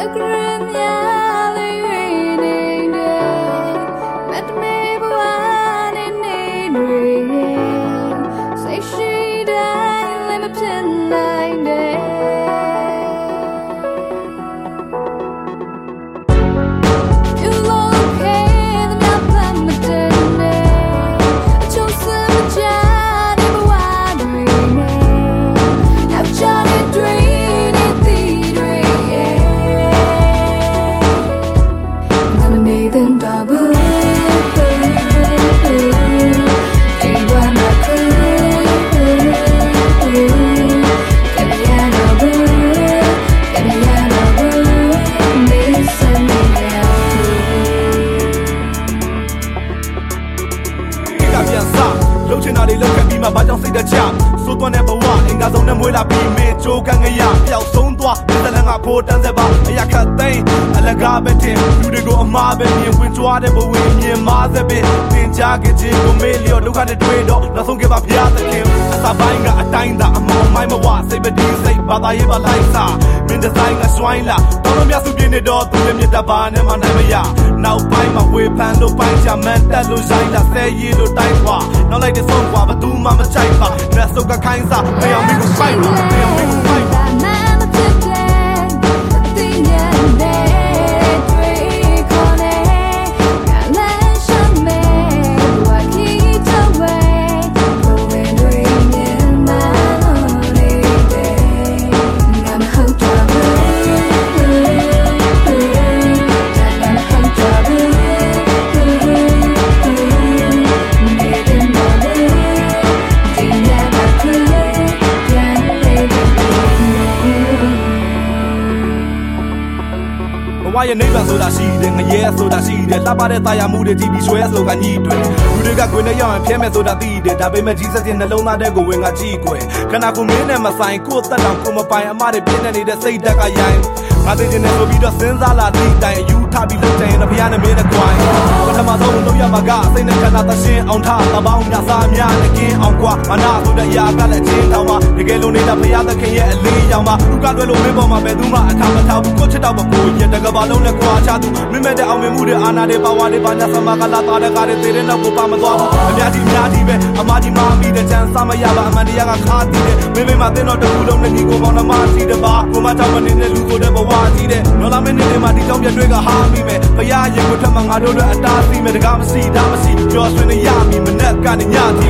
agreement. ဘာကြောင့်စိတ်တကြစိုးသွန်းတဲ့ဘဝအင်္ဂါဆုံးနဲ့မွေးလာပြီးမင်းကြိုးကန်းငရပျောက်ဆုံးသွားဒီစလန်ကဖိုးတန်းဆက်ပါအရာခတ်သိမ်းအလကားပဲတင်လူတွေကိုအမားပဲမြင်ဝင်ကြွားတဲ့ဘဝမြင်မာသက်ပဲသင်ကြားခဲ့ခြင်းကိုမေ့လျော့ဒုက္ခနဲ့တွေ့တော့နောက်ဆုံးခဲ့ပါဖျားသခင်အစာပိုင်းကအတိုင်းသာအမောင်မိုင်းမဝစိတ်ပတိစိတ် ဘာသာရေးပါလိုက်စားမင်းဒီဇိုင်းကစွိုင်းလာတော်တော်များစုပြင်းနေတော့သူလည်းမြတ်တပါနဲ့မှနိုင်မရနောက်ပိုင်းမှာဝေဖန်လို့ပိုင်းချမန်တက်လို့ရိုင်းလာဆဲရည်လို့တိုင်းခွာနောက်လိုက်တဲ့ဆုံးခွာဘသူမှမချိုက်ပါလက်စုပ်ကခိုင်းစားမယောင်မင်းကိုဖိုက်ပါမယောင်မင်းကိုဖိုက်ပါ with ဘဝရဲ့နိဗ္ဗာန်ဆိုတာရှိတယ်ငရဲဆိုတာရှိတယ်လှပတဲ့တာယာမှုတွေကြည့်ပြီးရွှဲဆိုတာညီတွေလူတွေကခွေနဲ့ရောက်ရင်ဖျဲမယ်ဆိုတာသိတယ်ဒါပေမဲ့ကြီးစက်ရဲ့နှလုံးသားတဲ့ကိုဝင်ကကြည့်ကွယ်ခန္ဓာကိုယ်မင်းနဲ့မဆိုင်ကိုယ်သက်တောင်ကိုယ်မပိုင်အမတွေပြင်းနေနေတဲ့စိတ်ဓာတ်ကရိုင်းငါသိချင်တယ်ဆိုပြီးတော့စဉ်းစားလာသည့်တိုင်အယူထပြီးလုပ်တယ်ရင်တော့ဘုရားနဲ့မင်းနဲ့ကွိုင်းပထမဆုံးလုပ်ရမှာကစိတ်နဲ့ခန္ဓာသရှင်အောင်ထားတပေါင်းများစားများနဲ့ကင်းအောင်ကွာမနာဆိုတဲ့အရာကလည်းအချင်းတောင်ပါတကယ်လို့နေတာဘုရားသခင်ရဲ့အလေးရောင်ပါလူကလွယ်လို့မင်းပေါ်မှာပဲသူမှအခါမထားဘူးကိုချစ်တော့မကိုရတကဘာလုံးနဲ့ခွာချသူမင်းမဲ့တဲ့အောင်မြင်မှုတွေအာနာတွေပါဝါတွေပါညာစမကလာတာတဲ့ကားတွေသေတဲ့နောက်ကိုပါမသွားဘူးအများကြီးအများကြီးပဲအမကြီးမမီတဲ့ချမ်းစမရပါအမှန်တရားကခါတည်တယ်မင်းမင်းမသိတော့တခုလုံးနဲ့ညီကိုပေါင်းနှမရှိတပါကိုမတောင်းမနေတဲ့လူကိုတဲ့ဘဝကြီးတဲ့နော်လာမင်းနေမှာဒီကြောင့်ပြတွေကဟာမိမယ်ဘုရားရင်ကိုထက်မှငါတို့တို့အတားသိမယ်တကားမရှိဒါမရှိကြော်ဆွေးနေရမည်မနဲ့ကနေညတီ Gotta see